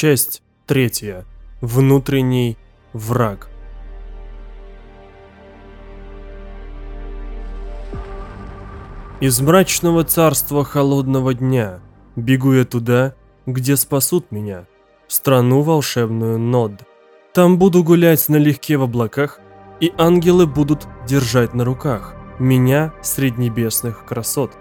Часть третья. Внутренний враг. Из мрачного царства холодного дня бегу я туда, где спасут меня, в страну волшебную Нод. Там буду гулять налегке в облаках, и ангелы будут держать на руках меня средь небесных красот.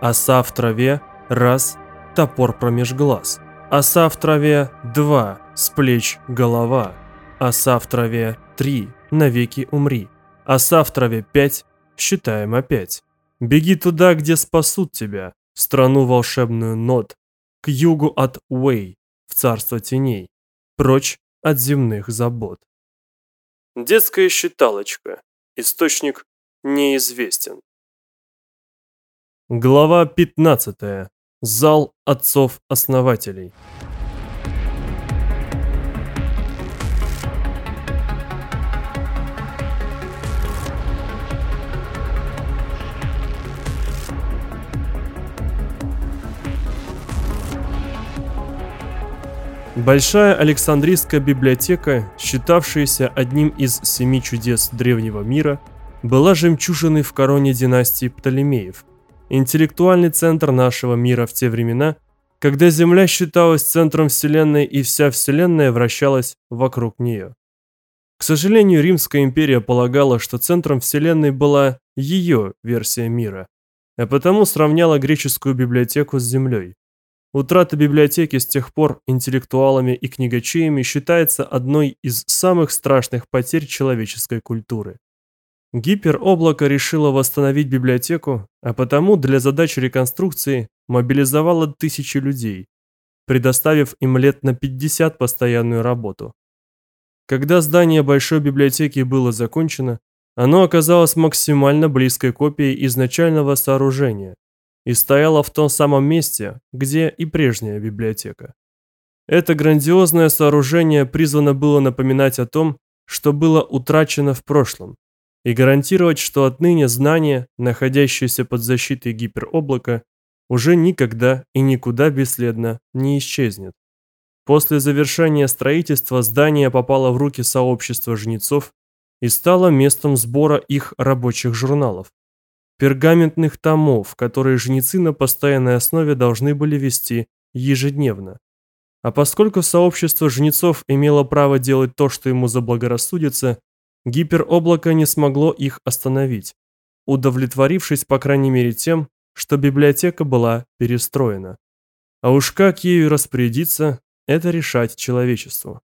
Оса в траве – раз, топор промеж глаз. Оса в траве – два, с плеч голова. Оса в траве – три, навеки умри. Оса в траве – пять, считаем опять. Беги туда, где спасут тебя, в страну волшебную Нод, к югу от Уэй, в царство теней, прочь от земных забот. Детская считалочка. Источник неизвестен. Глава 15. Зал отцов-основателей. Большая Александрийская библиотека, считавшаяся одним из семи чудес древнего мира, была жемчужиной в короне династии Птолемеев, интеллектуальный центр нашего мира в те времена, когда Земля считалась центром Вселенной и вся Вселенная вращалась вокруг нее. К сожалению, Римская империя полагала, что центром Вселенной была ее версия мира, а потому сравняла греческую библиотеку с Землей. Утрата библиотеки с тех пор интеллектуалами и книгачеями считается одной из самых страшных потерь человеческой культуры. Гипероблако решило восстановить библиотеку, а потому для задач реконструкции мобилизовало тысячи людей, предоставив им лет на 50 постоянную работу. Когда здание большой библиотеки было закончено, оно оказалось максимально близкой копией изначального сооружения, и стояла в том самом месте, где и прежняя библиотека. Это грандиозное сооружение призвано было напоминать о том, что было утрачено в прошлом, и гарантировать, что отныне знание, находящееся под защитой гипероблака, уже никогда и никуда бесследно не исчезнет. После завершения строительства здание попало в руки сообщества жнецов и стало местом сбора их рабочих журналов пергаментных томов, которые жнецы на постоянной основе должны были вести ежедневно. А поскольку сообщество жнецов имело право делать то, что ему заблагорассудится, гипероблако не смогло их остановить, удовлетворившись по крайней мере тем, что библиотека была перестроена. А уж как ею распорядиться, это решать человечеству.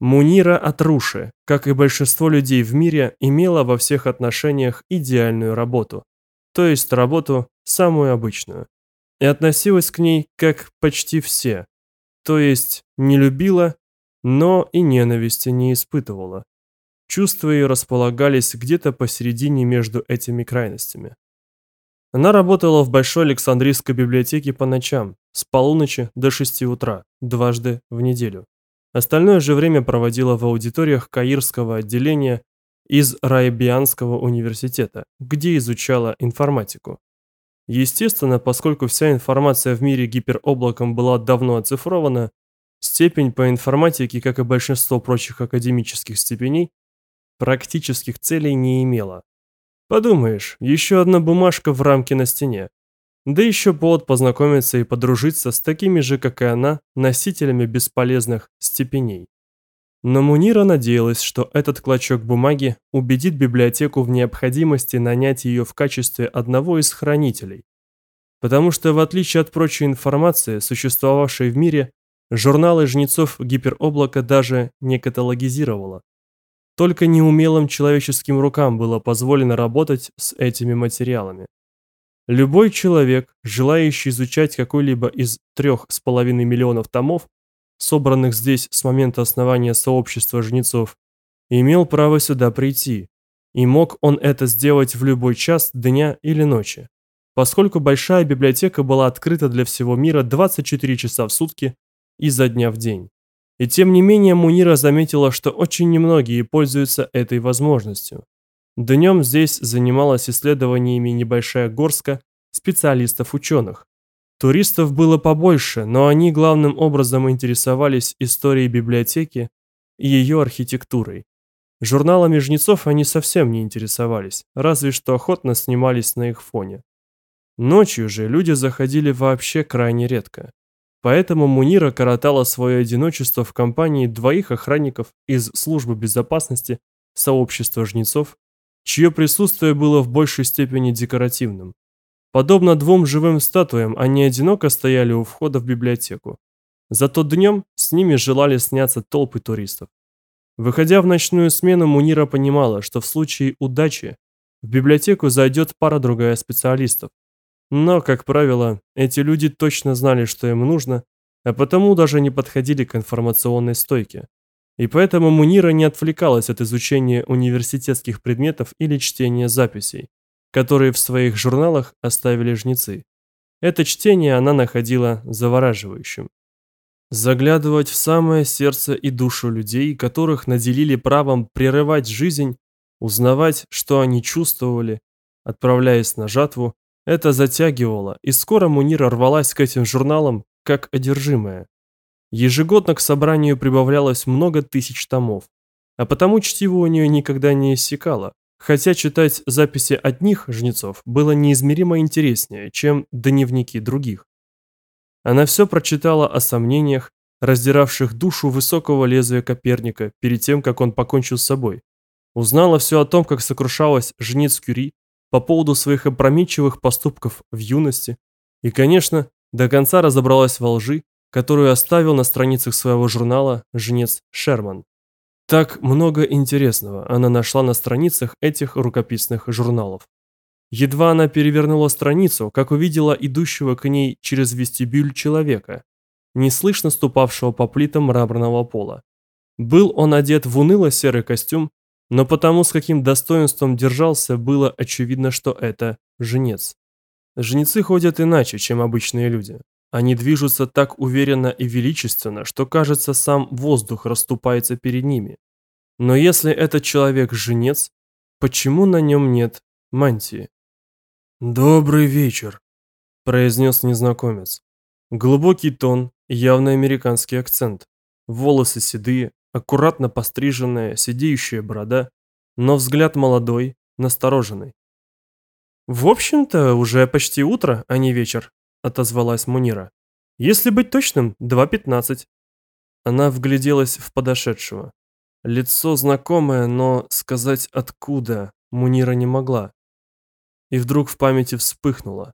Мунира Атруши, как и большинство людей в мире, имела во всех отношениях идеальную работу то есть работу самую обычную, и относилась к ней как почти все, то есть не любила, но и ненависти не испытывала. Чувства ее располагались где-то посередине между этими крайностями. Она работала в Большой Александрийской библиотеке по ночам, с полуночи до 6 утра, дважды в неделю. Остальное же время проводила в аудиториях Каирского отделения из Райбианского университета, где изучала информатику. Естественно, поскольку вся информация в мире гипероблаком была давно оцифрована, степень по информатике, как и большинство прочих академических степеней, практических целей не имела. Подумаешь, еще одна бумажка в рамке на стене. Да еще повод познакомиться и подружиться с такими же, как и она, носителями бесполезных степеней. Но Мунира надеялась, что этот клочок бумаги убедит библиотеку в необходимости нанять ее в качестве одного из хранителей. Потому что, в отличие от прочей информации, существовавшей в мире, журналы жнецов гипероблака даже не каталогизировала. Только неумелым человеческим рукам было позволено работать с этими материалами. Любой человек, желающий изучать какой-либо из трех с половиной миллионов томов, собранных здесь с момента основания сообщества жнецов, имел право сюда прийти, и мог он это сделать в любой час дня или ночи, поскольку большая библиотека была открыта для всего мира 24 часа в сутки изо дня в день. И тем не менее Мунира заметила, что очень немногие пользуются этой возможностью. Днем здесь занималась исследованиями небольшая горстка специалистов-ученых, Туристов было побольше, но они главным образом интересовались историей библиотеки и ее архитектурой. Журналами жнецов они совсем не интересовались, разве что охотно снимались на их фоне. Ночью же люди заходили вообще крайне редко. Поэтому Мунира коротала свое одиночество в компании двоих охранников из службы безопасности сообщества жнецов, чье присутствие было в большей степени декоративным. Подобно двум живым статуям, они одиноко стояли у входа в библиотеку. Зато днем с ними желали сняться толпы туристов. Выходя в ночную смену, Мунира понимала, что в случае удачи в библиотеку зайдет пара-другая специалистов. Но, как правило, эти люди точно знали, что им нужно, а потому даже не подходили к информационной стойке. И поэтому Мунира не отвлекалась от изучения университетских предметов или чтения записей которые в своих журналах оставили жнецы. Это чтение она находила завораживающим. Заглядывать в самое сердце и душу людей, которых наделили правом прерывать жизнь, узнавать, что они чувствовали, отправляясь на жатву, это затягивало, и скоро Мунира рвалась к этим журналам, как одержимая. Ежегодно к собранию прибавлялось много тысяч томов, а потому чтиво у нее никогда не иссякало, хотя читать записи одних жнецов было неизмеримо интереснее, чем дневники других. Она все прочитала о сомнениях, раздиравших душу высокого лезвия Коперника перед тем, как он покончил с собой. Узнала все о том, как сокрушалась жнец Кюри по поводу своих опрометчивых поступков в юности, и, конечно, до конца разобралась во лжи, которую оставил на страницах своего журнала жнец Шерман. Так много интересного она нашла на страницах этих рукописных журналов. Едва она перевернула страницу, как увидела идущего к ней через вестибюль человека, неслышно ступавшего по плитам мраморного пола. Был он одет в уныло-серый костюм, но потому, с каким достоинством держался, было очевидно, что это жнец. Жнецы ходят иначе, чем обычные люди. Они движутся так уверенно и величественно, что, кажется, сам воздух расступается перед ними. Но если этот человек женец, почему на нем нет мантии? «Добрый вечер», – произнес незнакомец. Глубокий тон, явно американский акцент. Волосы седые, аккуратно постриженная, сидеющая борода, но взгляд молодой, настороженный. «В общем-то, уже почти утро, а не вечер», – отозвалась Мунира. «Если быть точным, 2.15». Она вгляделась в подошедшего. Лицо знакомое, но сказать откуда Мунира не могла. И вдруг в памяти вспыхнуло.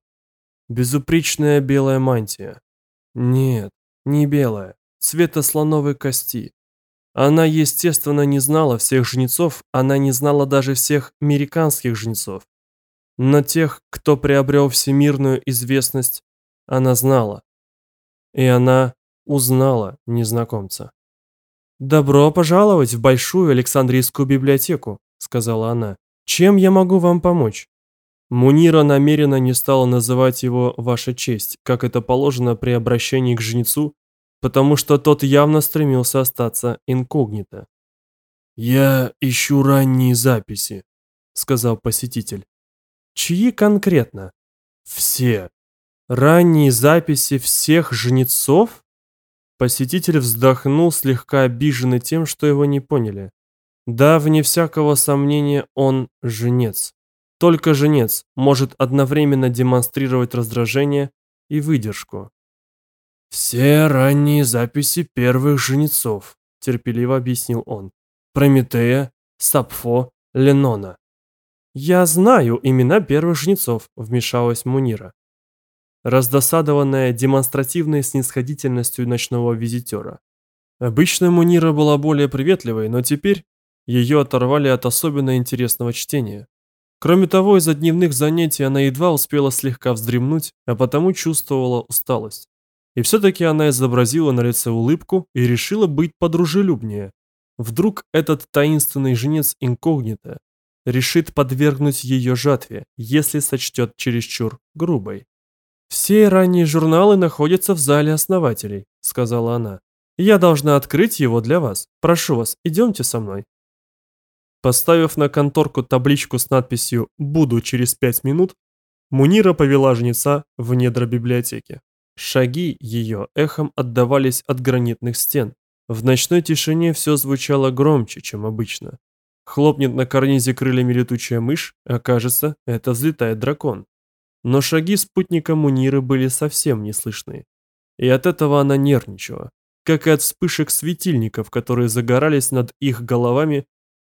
Безупречная белая мантия. Нет, не белая, цвета слоновой кости. Она, естественно, не знала всех жнецов, она не знала даже всех американских жнецов. Но тех, кто приобрел всемирную известность, она знала. И она узнала незнакомца. «Добро пожаловать в Большую Александрийскую библиотеку», — сказала она. «Чем я могу вам помочь?» Мунира намеренно не стала называть его «Ваша честь», как это положено при обращении к жнецу, потому что тот явно стремился остаться инкогнито. «Я ищу ранние записи», — сказал посетитель. Чьи конкретно? Все. Ранние записи всех жнецов? Посетитель вздохнул, слегка обиженный тем, что его не поняли. Да, вне всякого сомнения, он жнец. Только жнец может одновременно демонстрировать раздражение и выдержку. «Все ранние записи первых жнецов», – терпеливо объяснил он. «Прометея, Сапфо, Ленона. «Я знаю имена первых жнецов», – вмешалась Мунира, раздосадованная демонстративной снисходительностью ночного визитера. Обычно Мунира была более приветливой, но теперь ее оторвали от особенно интересного чтения. Кроме того, из-за дневных занятий она едва успела слегка вздремнуть, а потому чувствовала усталость. И все-таки она изобразила на лице улыбку и решила быть подружелюбнее. Вдруг этот таинственный женец инкогнито решит подвергнуть ее жатве, если сочтет чересчур грубой. «Все ранние журналы находятся в зале основателей», — сказала она. «Я должна открыть его для вас. Прошу вас, идемте со мной». Поставив на конторку табличку с надписью «Буду через пять минут», Мунира повела жнеца в недра библиотеки. Шаги ее эхом отдавались от гранитных стен. В ночной тишине все звучало громче, чем обычно. Хлопнет на карнизе крыльями летучая мышь, а кажется, это взлетает дракон. Но шаги спутника Муниры были совсем не слышны. И от этого она нервничала, как и от вспышек светильников, которые загорались над их головами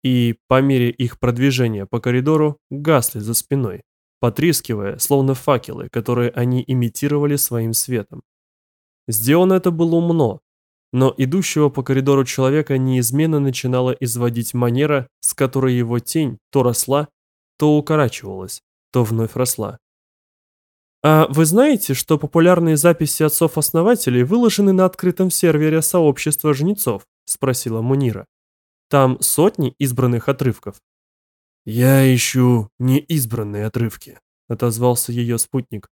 и, по мере их продвижения по коридору, гасли за спиной, потрескивая, словно факелы, которые они имитировали своим светом. Сделано это было умно, но идущего по коридору человека неизменно начинала изводить манера, с которой его тень то росла, то укорачивалась, то вновь росла. А вы знаете, что популярные записи отцов-основателей выложены на открытом сервере сообщества жнецов? спросила Мунира. Там сотни избранных отрывков. Я ищу неизбранные отрывки, отозвался ее спутник.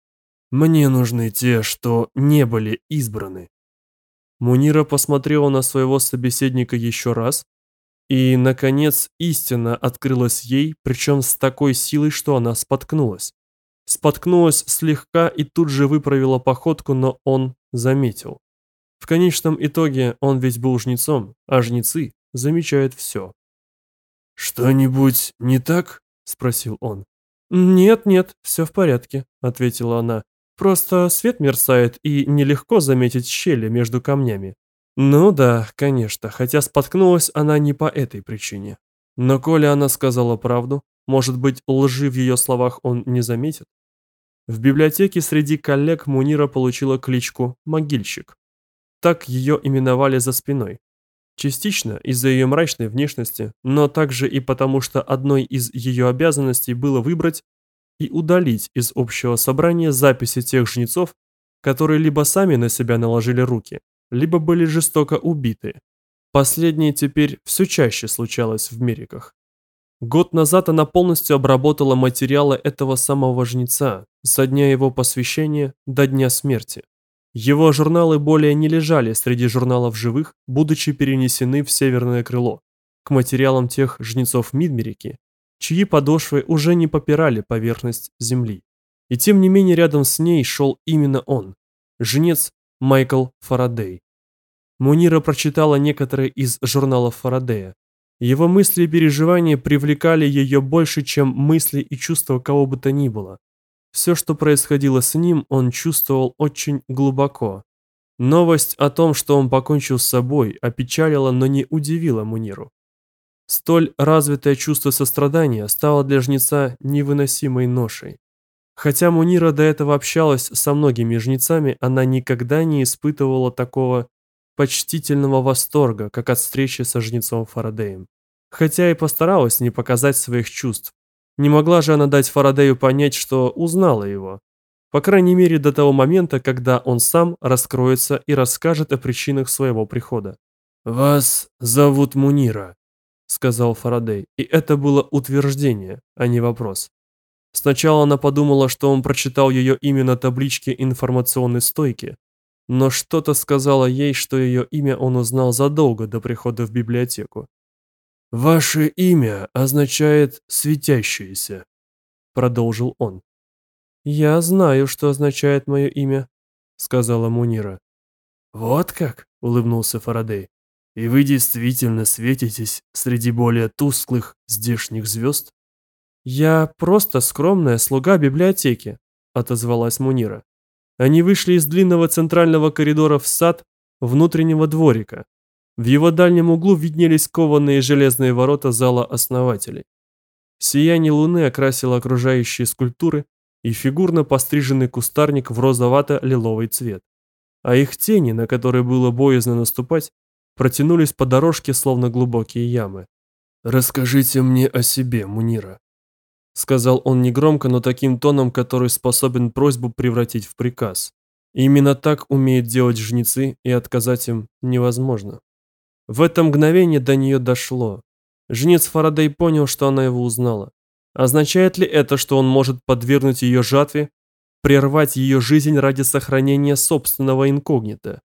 Мне нужны те, что не были избраны. Мунира посмотрела на своего собеседника еще раз, и, наконец, истина открылась ей, причем с такой силой, что она споткнулась. Споткнулась слегка и тут же выправила походку, но он заметил. В конечном итоге он ведь был жнецом, а жнецы замечают все. «Что-нибудь не так?» – спросил он. «Нет, нет, все в порядке», – ответила она. Просто свет мерцает, и нелегко заметить щели между камнями. Ну да, конечно, хотя споткнулась она не по этой причине. Но коли она сказала правду, может быть, лжи в ее словах он не заметит? В библиотеке среди коллег Мунира получила кличку «Могильщик». Так ее именовали за спиной. Частично из-за ее мрачной внешности, но также и потому, что одной из ее обязанностей было выбрать и удалить из общего собрания записи тех жнецов, которые либо сами на себя наложили руки, либо были жестоко убиты. Последнее теперь все чаще случалось в Мериках. Год назад она полностью обработала материалы этого самого жнеца, со дня его посвящения до дня смерти. Его журналы более не лежали среди журналов живых, будучи перенесены в северное крыло, к материалам тех жнецов Мидмерики, чьи подошвы уже не попирали поверхность земли. И тем не менее рядом с ней шел именно он, жнец Майкл Фарадей. Мунира прочитала некоторые из журналов Фарадея. Его мысли и переживания привлекали ее больше, чем мысли и чувства кого бы то ни было. Все, что происходило с ним, он чувствовал очень глубоко. Новость о том, что он покончил с собой, опечалила, но не удивила Муниру. Столь развитое чувство сострадания стало для жнеца невыносимой ношей. Хотя Мунира до этого общалась со многими жнецами, она никогда не испытывала такого почтительного восторга, как от встречи со жнецом Фарадеем. Хотя и постаралась не показать своих чувств. Не могла же она дать Фарадею понять, что узнала его. По крайней мере, до того момента, когда он сам раскроется и расскажет о причинах своего прихода. «Вас зовут Мунира», сказал Фарадей, и это было утверждение, а не вопрос. Сначала она подумала, что он прочитал ее имя на табличке информационной стойки, но что-то сказала ей, что ее имя он узнал задолго до прихода в библиотеку. «Ваше имя означает «светящееся», — продолжил он. «Я знаю, что означает мое имя», — сказала Мунира. «Вот как?» — улыбнулся Фарадей. И вы действительно светитесь среди более тусклых здешних звезд? Я просто скромная слуга библиотеки, отозвалась Мунира. Они вышли из длинного центрального коридора в сад внутреннего дворика. В его дальнем углу виднелись кованые железные ворота зала основателей. Сияние луны окрасило окружающие скульптуры и фигурно постриженный кустарник в розовато-лиловый цвет. А их тени, на которые было боязно наступать, протянулись по дорожке, словно глубокие ямы. «Расскажите мне о себе, Мунира», — сказал он негромко, но таким тоном, который способен просьбу превратить в приказ. И именно так умеют делать жнецы, и отказать им невозможно. В это мгновение до нее дошло. Жнец Фарадей понял, что она его узнала. Означает ли это, что он может подвергнуть ее жатве, прервать ее жизнь ради сохранения собственного инкогнито?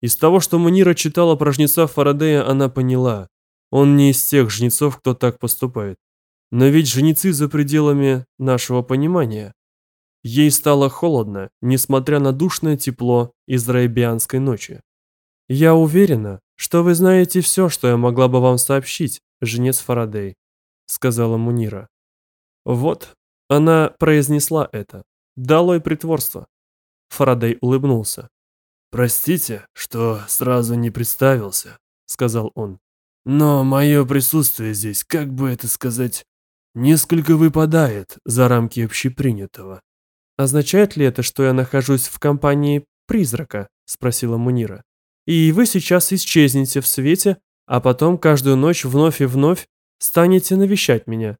Из того, что Манира читала про жнеца Фарадея, она поняла. Он не из тех жнецов, кто так поступает. Но ведь жнецы за пределами нашего понимания. Ей стало холодно, несмотря на душное тепло из райбианской ночи. «Я уверена, что вы знаете все, что я могла бы вам сообщить, женец Фарадей», сказала Мунира. Вот, она произнесла это. Долой притворство. Фарадей улыбнулся. «Простите, что сразу не представился», — сказал он. «Но мое присутствие здесь, как бы это сказать, несколько выпадает за рамки общепринятого». «Означает ли это, что я нахожусь в компании призрака?» — спросила Мунира. «И вы сейчас исчезнете в свете, а потом каждую ночь вновь и вновь станете навещать меня».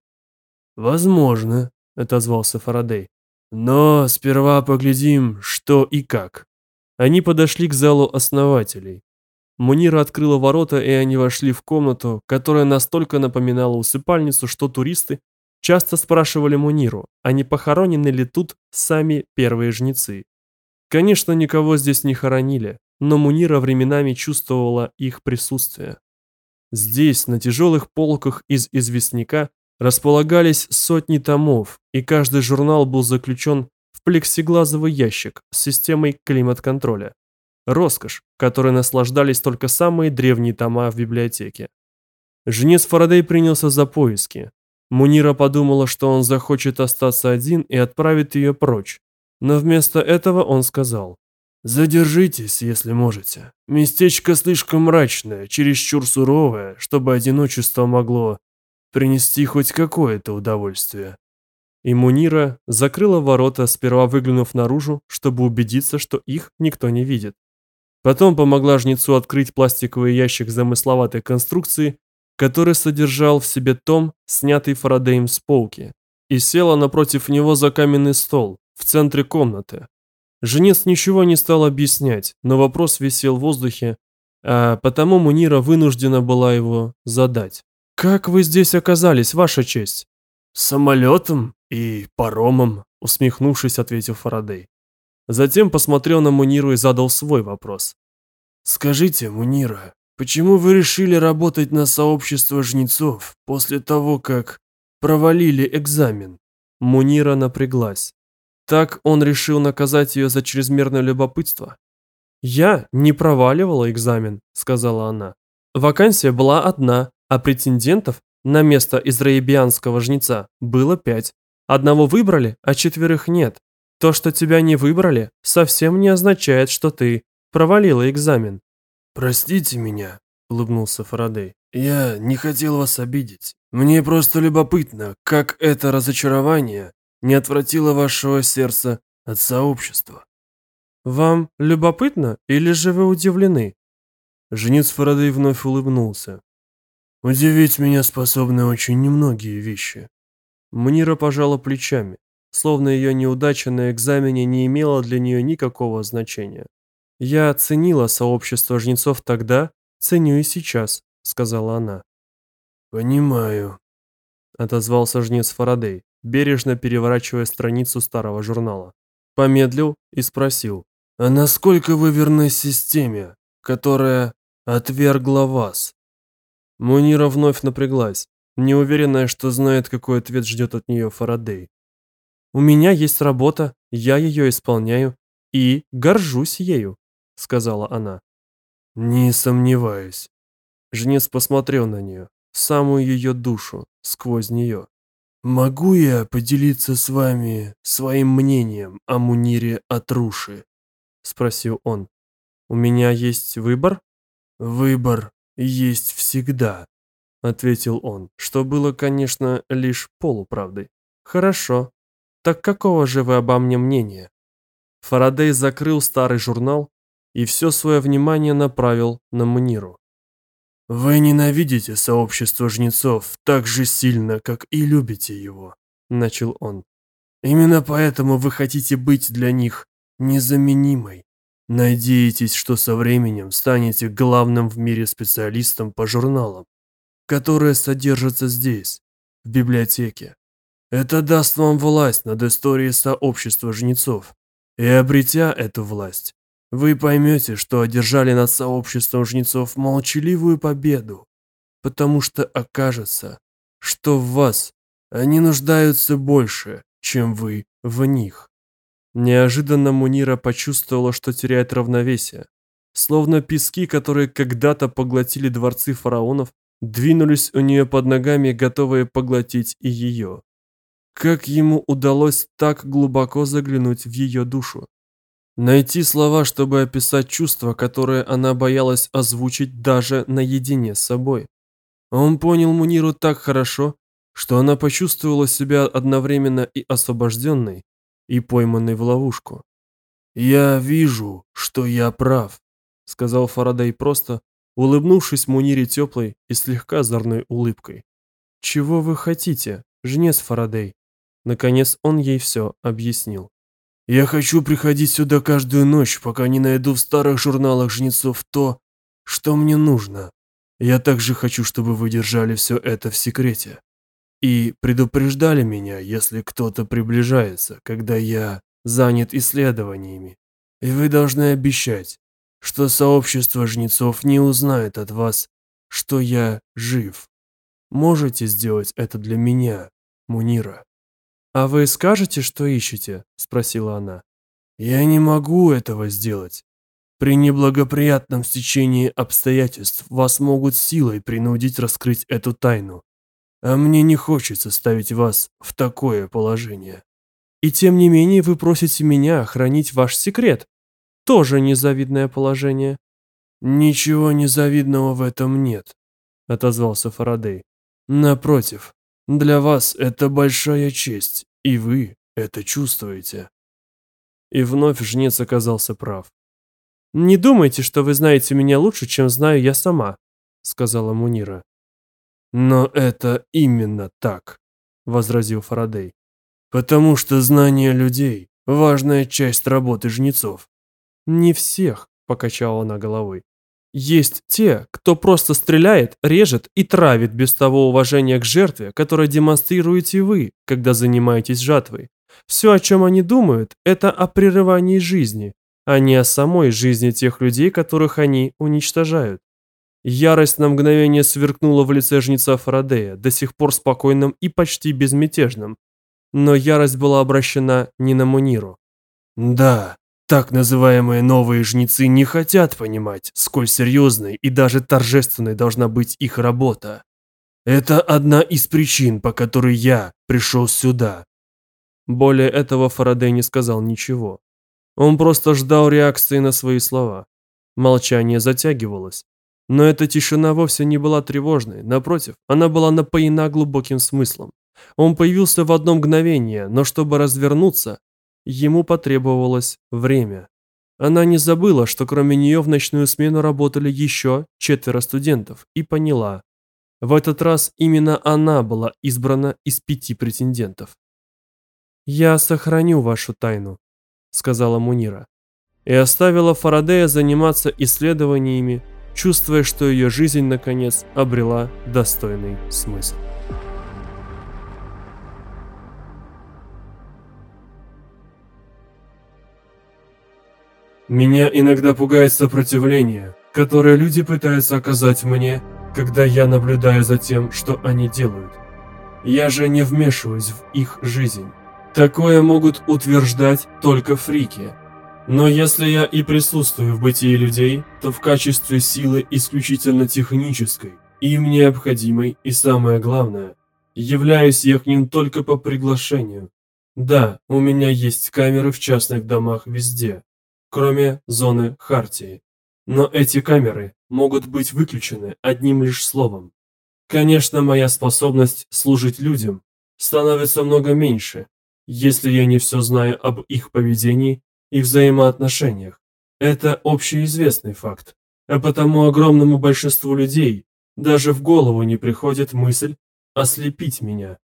«Возможно», — отозвался Фарадей. «Но сперва поглядим, что и как». Они подошли к залу основателей. Мунира открыла ворота, и они вошли в комнату, которая настолько напоминала усыпальницу, что туристы часто спрашивали Муниру, а не похоронены ли тут сами первые жнецы. Конечно, никого здесь не хоронили, но Мунира временами чувствовала их присутствие. Здесь, на тяжелых полках из известняка, располагались сотни томов, и каждый журнал был заключен в плексиглазовый ящик с системой климат-контроля. Роскошь, которой наслаждались только самые древние тома в библиотеке. Женец Фарадей принялся за поиски. Мунира подумала, что он захочет остаться один и отправит ее прочь. Но вместо этого он сказал. «Задержитесь, если можете. Местечко слишком мрачное, чересчур суровое, чтобы одиночество могло принести хоть какое-то удовольствие. И Мунира закрыла ворота, сперва выглянув наружу, чтобы убедиться, что их никто не видит. Потом помогла жнецу открыть пластиковый ящик замысловатой конструкции, который содержал в себе том, снятый Фарадеем с полки, и села напротив него за каменный стол в центре комнаты. Женец ничего не стал объяснять, но вопрос висел в воздухе, а потому Мунира вынуждена была его задать. «Как вы здесь оказались, ваша честь?» «Самолетом и паромом», — усмехнувшись, ответил Фарадей. Затем посмотрел на Муниру и задал свой вопрос. «Скажите, Мунира, почему вы решили работать на сообщество жнецов после того, как провалили экзамен?» Мунира напряглась. Так он решил наказать ее за чрезмерное любопытство. «Я не проваливала экзамен», — сказала она. «Вакансия была одна, а претендентов на место израибианского жнеца было пять. Одного выбрали, а четверых нет. То, что тебя не выбрали, совсем не означает, что ты провалила экзамен. «Простите меня», — улыбнулся Фарадей. «Я не хотел вас обидеть. Мне просто любопытно, как это разочарование не отвратило вашего сердца от сообщества». «Вам любопытно или же вы удивлены?» Жнец Фарадей вновь улыбнулся. Удивить меня способны очень немногие вещи. Мнира пожала плечами, словно ее неудача на экзамене не имела для нее никакого значения. «Я оценила сообщество жнецов тогда, ценю и сейчас», — сказала она. «Понимаю», — отозвался жнец Фарадей, бережно переворачивая страницу старого журнала. Помедлил и спросил. «А насколько вы верны системе, которая отвергла вас?» Мунира вновь напряглась, неуверенная, что знает, какой ответ ждет от нее Фарадей. «У меня есть работа, я ее исполняю и горжусь ею», — сказала она. «Не сомневаюсь». Жнец посмотрел на нее, самую ее душу, сквозь нее. «Могу я поделиться с вами своим мнением о Мунире Атруши?» — спросил он. «У меня есть выбор?» «Выбор есть всегда», — ответил он, что было, конечно, лишь полуправдой. «Хорошо. Так какого же вы обо мне мнения?» Фарадей закрыл старый журнал и все свое внимание направил на Мниру. «Вы ненавидите сообщество жнецов так же сильно, как и любите его», — начал он. «Именно поэтому вы хотите быть для них незаменимой. Надеетесь, что со временем станете главным в мире специалистом по журналам, которые содержатся здесь, в библиотеке. Это даст вам власть над историей сообщества жнецов. И обретя эту власть, вы поймете, что одержали над сообществом жнецов молчаливую победу, потому что окажется, что в вас они нуждаются больше, чем вы в них. Неожиданно Мунира почувствовала, что теряет равновесие. Словно пески, которые когда-то поглотили дворцы фараонов, двинулись у нее под ногами, готовые поглотить и ее. Как ему удалось так глубоко заглянуть в ее душу? Найти слова, чтобы описать чувства, которые она боялась озвучить даже наедине с собой. Он понял Муниру так хорошо, что она почувствовала себя одновременно и освобожденной, и пойманной в ловушку. «Я вижу, что я прав», — сказал Фарадей просто, улыбнувшись Мунире теплой и слегка озорной улыбкой. «Чего вы хотите, жнец Фарадей?» Наконец он ей все объяснил. «Я хочу приходить сюда каждую ночь, пока не найду в старых журналах жнецов то, что мне нужно. Я также хочу, чтобы вы держали все это в секрете и предупреждали меня, если кто-то приближается, когда я занят исследованиями. И вы должны обещать, что сообщество жнецов не узнает от вас, что я жив. Можете сделать это для меня, Мунира?» «А вы скажете, что ищете?» – спросила она. «Я не могу этого сделать. При неблагоприятном стечении обстоятельств вас могут силой принудить раскрыть эту тайну. А мне не хочется ставить вас в такое положение. И тем не менее вы просите меня хранить ваш секрет. Тоже незавидное положение. Ничего незавидного в этом нет, отозвался Фарадей. Напротив, для вас это большая честь, и вы это чувствуете. И вновь жнец оказался прав. «Не думайте, что вы знаете меня лучше, чем знаю я сама», — сказала Мунира. «Но это именно так», — возразил Фарадей. «Потому что знание людей — важная часть работы жнецов». «Не всех», — покачала она головой. «Есть те, кто просто стреляет, режет и травит без того уважения к жертве, которое демонстрируете вы, когда занимаетесь жатвой. Все, о чем они думают, это о прерывании жизни, а не о самой жизни тех людей, которых они уничтожают. Ярость на мгновение сверкнула в лице жнеца Фарадея, до сих пор спокойным и почти безмятежным. Но ярость была обращена не на Муниру. «Да, так называемые новые жнецы не хотят понимать, сколь серьезной и даже торжественной должна быть их работа. Это одна из причин, по которой я пришел сюда». Более этого Фарадей не сказал ничего. Он просто ждал реакции на свои слова. Молчание затягивалось. Но эта тишина вовсе не была тревожной, напротив, она была напоена глубоким смыслом. Он появился в одно мгновение, но чтобы развернуться, ему потребовалось время. Она не забыла, что кроме нее в ночную смену работали еще четверо студентов, и поняла. В этот раз именно она была избрана из пяти претендентов. «Я сохраню вашу тайну», — сказала Мунира, и оставила Фарадея заниматься исследованиями чувствуя, что ее жизнь, наконец, обрела достойный смысл. Меня иногда пугает сопротивление, которое люди пытаются оказать мне, когда я наблюдаю за тем, что они делают. Я же не вмешиваюсь в их жизнь. Такое могут утверждать только фрики, но если я и присутствую в бытии людей, то в качестве силы исключительно технической, им необходимой и самое главное, являюсь я к ним только по приглашению. Да, у меня есть камеры в частных домах везде, кроме зоны Хартии. Но эти камеры могут быть выключены одним лишь словом. Конечно, моя способность служить людям становится много меньше, если я не все знаю об их поведении и взаимоотношениях. Это общеизвестный факт, а потому огромному большинству людей даже в голову не приходит мысль ослепить меня.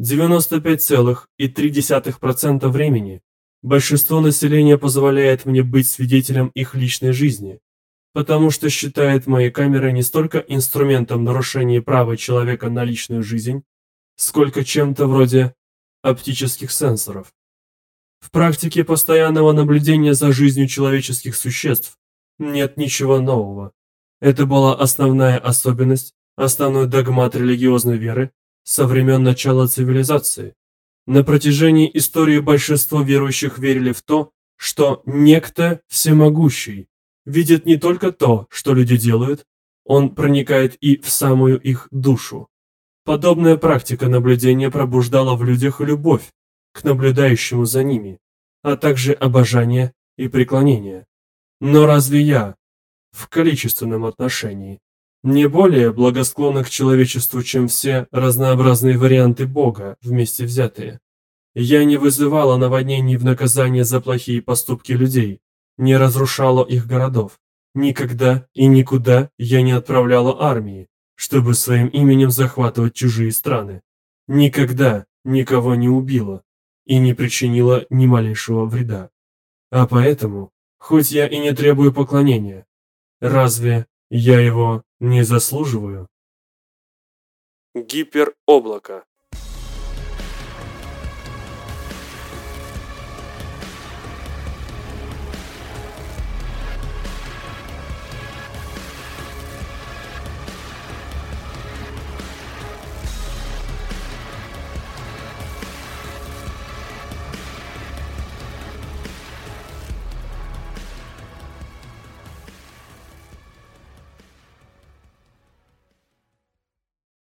95,3% времени большинство населения позволяет мне быть свидетелем их личной жизни, потому что считает мои камеры не столько инструментом нарушения права человека на личную жизнь, сколько чем-то вроде оптических сенсоров. В практике постоянного наблюдения за жизнью человеческих существ нет ничего нового. Это была основная особенность, основной догмат религиозной веры со времен начала цивилизации. На протяжении истории большинство верующих верили в то, что некто всемогущий видит не только то, что люди делают, он проникает и в самую их душу. Подобная практика наблюдения пробуждала в людях любовь к наблюдающему за ними, а также обожание и преклонение. Но разве я, в количественном отношении, не более благосклонна к человечеству, чем все разнообразные варианты Бога вместе взятые? Я не вызывала наводнений в наказание за плохие поступки людей, не разрушала их городов. Никогда и никуда я не отправляла армии, чтобы своим именем захватывать чужие страны. Никогда никого не убила и не причинила ни малейшего вреда. А поэтому, хоть я и не требую поклонения, разве я его не заслуживаю? Гипероблако